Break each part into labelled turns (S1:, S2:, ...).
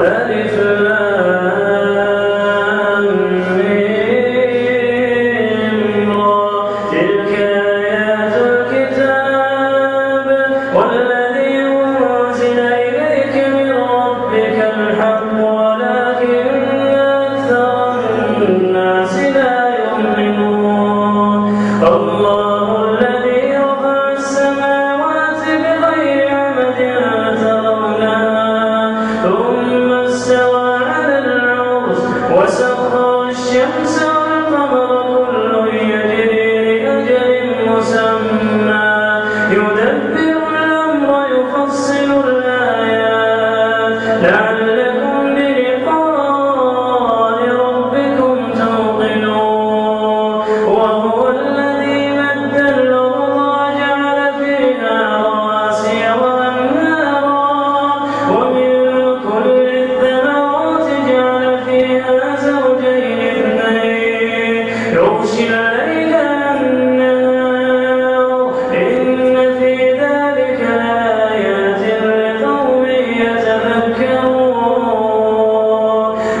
S1: ألف الشمس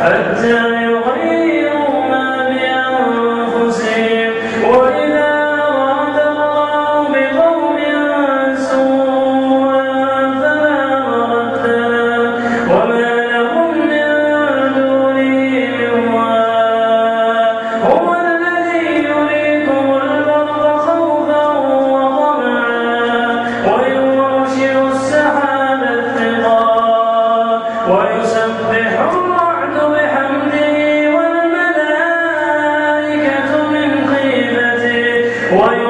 S1: حتى Why